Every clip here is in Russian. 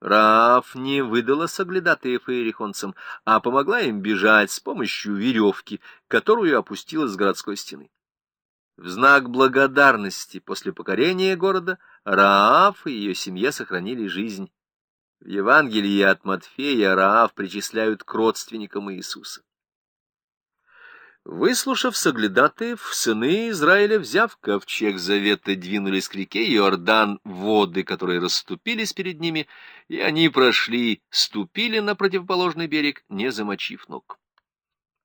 Раав не выдала соглядатаев иерихонцам, а помогла им бежать с помощью веревки, которую опустила с городской стены. В знак благодарности после покорения города Раав и ее семье сохранили жизнь. В Евангелии от Матфея Раав причисляют к родственникам Иисуса. Выслушав соглядатаев, сыны Израиля, взяв ковчег завета, двинулись к реке Иордан, воды, которые расступились перед ними, и они прошли, ступили на противоположный берег, не замочив ног.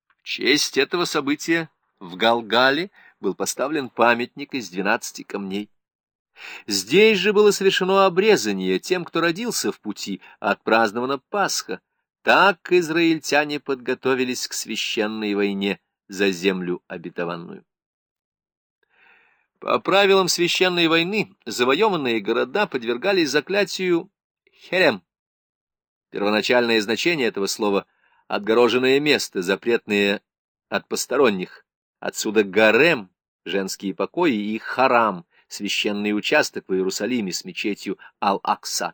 В честь этого события в Галгале был поставлен памятник из двенадцати камней. Здесь же было совершено обрезание тем, кто родился в пути, отпразднована Пасха. Так израильтяне подготовились к священной войне — за землю обетованную. По правилам священной войны завоеванные города подвергались заклятию херем. Первоначальное значение этого слова — отгороженное место, запретное от посторонних. Отсюда гарем — женские покои, и харам — священный участок в Иерусалиме с мечетью Ал-Акса.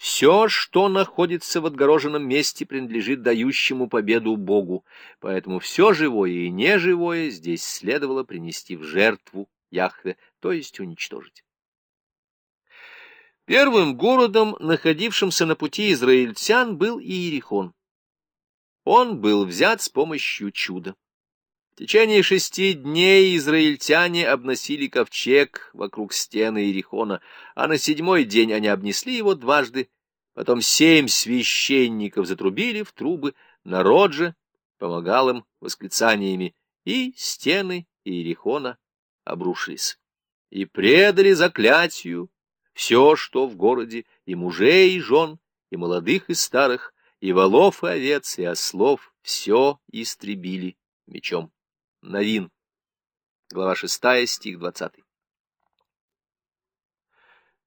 Все, что находится в отгороженном месте, принадлежит дающему победу Богу, поэтому все живое и неживое здесь следовало принести в жертву Яхве, то есть уничтожить. Первым городом, находившимся на пути израильтян, был Иерихон. Он был взят с помощью чуда. В течение шести дней израильтяне обносили ковчег вокруг стены Иерихона, а на седьмой день они обнесли его дважды. Потом семь священников затрубили в трубы, народ же помогал им восклицаниями, и стены Иерихона обрушились. И предали заклятию все, что в городе, и мужей, и жен, и молодых, и старых, и волов, и овец, и ослов, все истребили мечом. Новин. Глава 6, стих 20.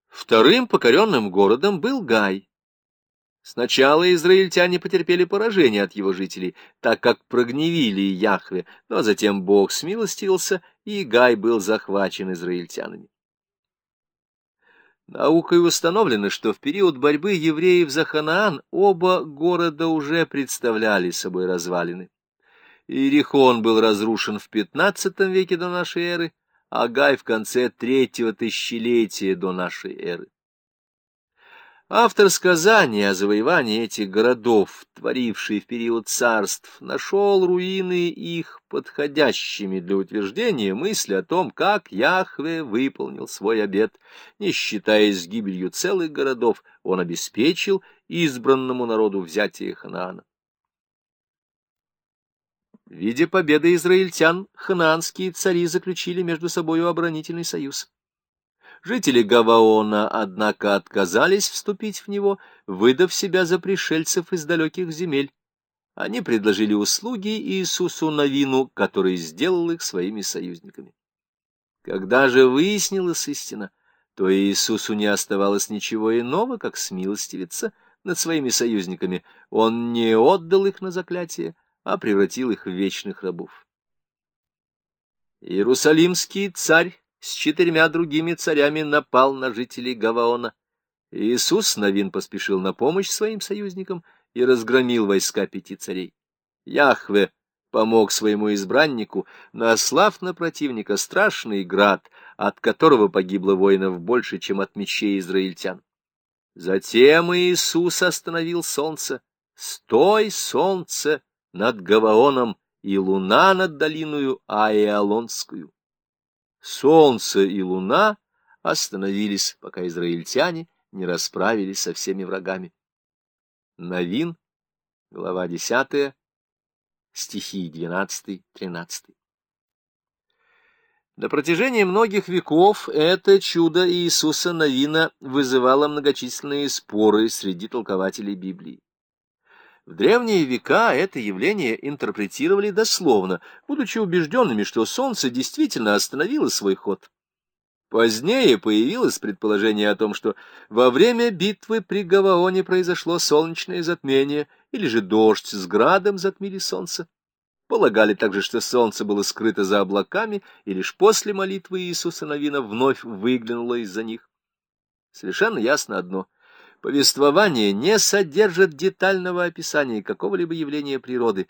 Вторым покоренным городом был Гай. Сначала израильтяне потерпели поражение от его жителей, так как прогневили Яхве, но затем Бог смилостивился, и Гай был захвачен израильтянами. Наукой установлено, что в период борьбы евреев за Ханаан оба города уже представляли собой развалины. Иерихон был разрушен в XV веке до нашей эры, а Гай в конце третьего тысячелетия до нашей эры. Автор сказания о завоевании этих городов, творивший в период царств, нашел руины их подходящими для утверждения мысли о том, как Яхве выполнил свой обет. Не считаясь гибелью целых городов, он обеспечил избранному народу взятие Ханаана. Видя победы израильтян, ханаанские цари заключили между собой оборонительный союз. Жители Гаваона, однако, отказались вступить в него, выдав себя за пришельцев из далеких земель. Они предложили услуги Иисусу Навину, который сделал их своими союзниками. Когда же выяснилась истина, то Иисусу не оставалось ничего иного, как смилостивиться над своими союзниками. Он не отдал их на заклятие, а превратил их в вечных рабов. Иерусалимский царь с четырьмя другими царями напал на жителей Гаваона. Иисус Новин поспешил на помощь своим союзникам и разгромил войска пяти царей. Яхве помог своему избраннику, наслав на противника страшный град, от которого погибло воинов больше, чем от мечей израильтян. Затем Иисус остановил солнце. «Стой, солнце!» Над Гаваоном и луна над долиною Аиалонскую. Солнце и луна остановились, пока израильтяне не расправились со всеми врагами. Новин, глава 10, стихи 12-13. На протяжении многих веков это чудо Иисуса Новина вызывало многочисленные споры среди толкователей Библии. В древние века это явление интерпретировали дословно, будучи убежденными, что Солнце действительно остановило свой ход. Позднее появилось предположение о том, что во время битвы при Гаваоне произошло солнечное затмение, или же дождь с градом затмили Солнце. Полагали также, что Солнце было скрыто за облаками, и лишь после молитвы Иисуса Новина вновь выглянуло из-за них. Совершенно ясно одно — Повествование не содержит детального описания какого-либо явления природы,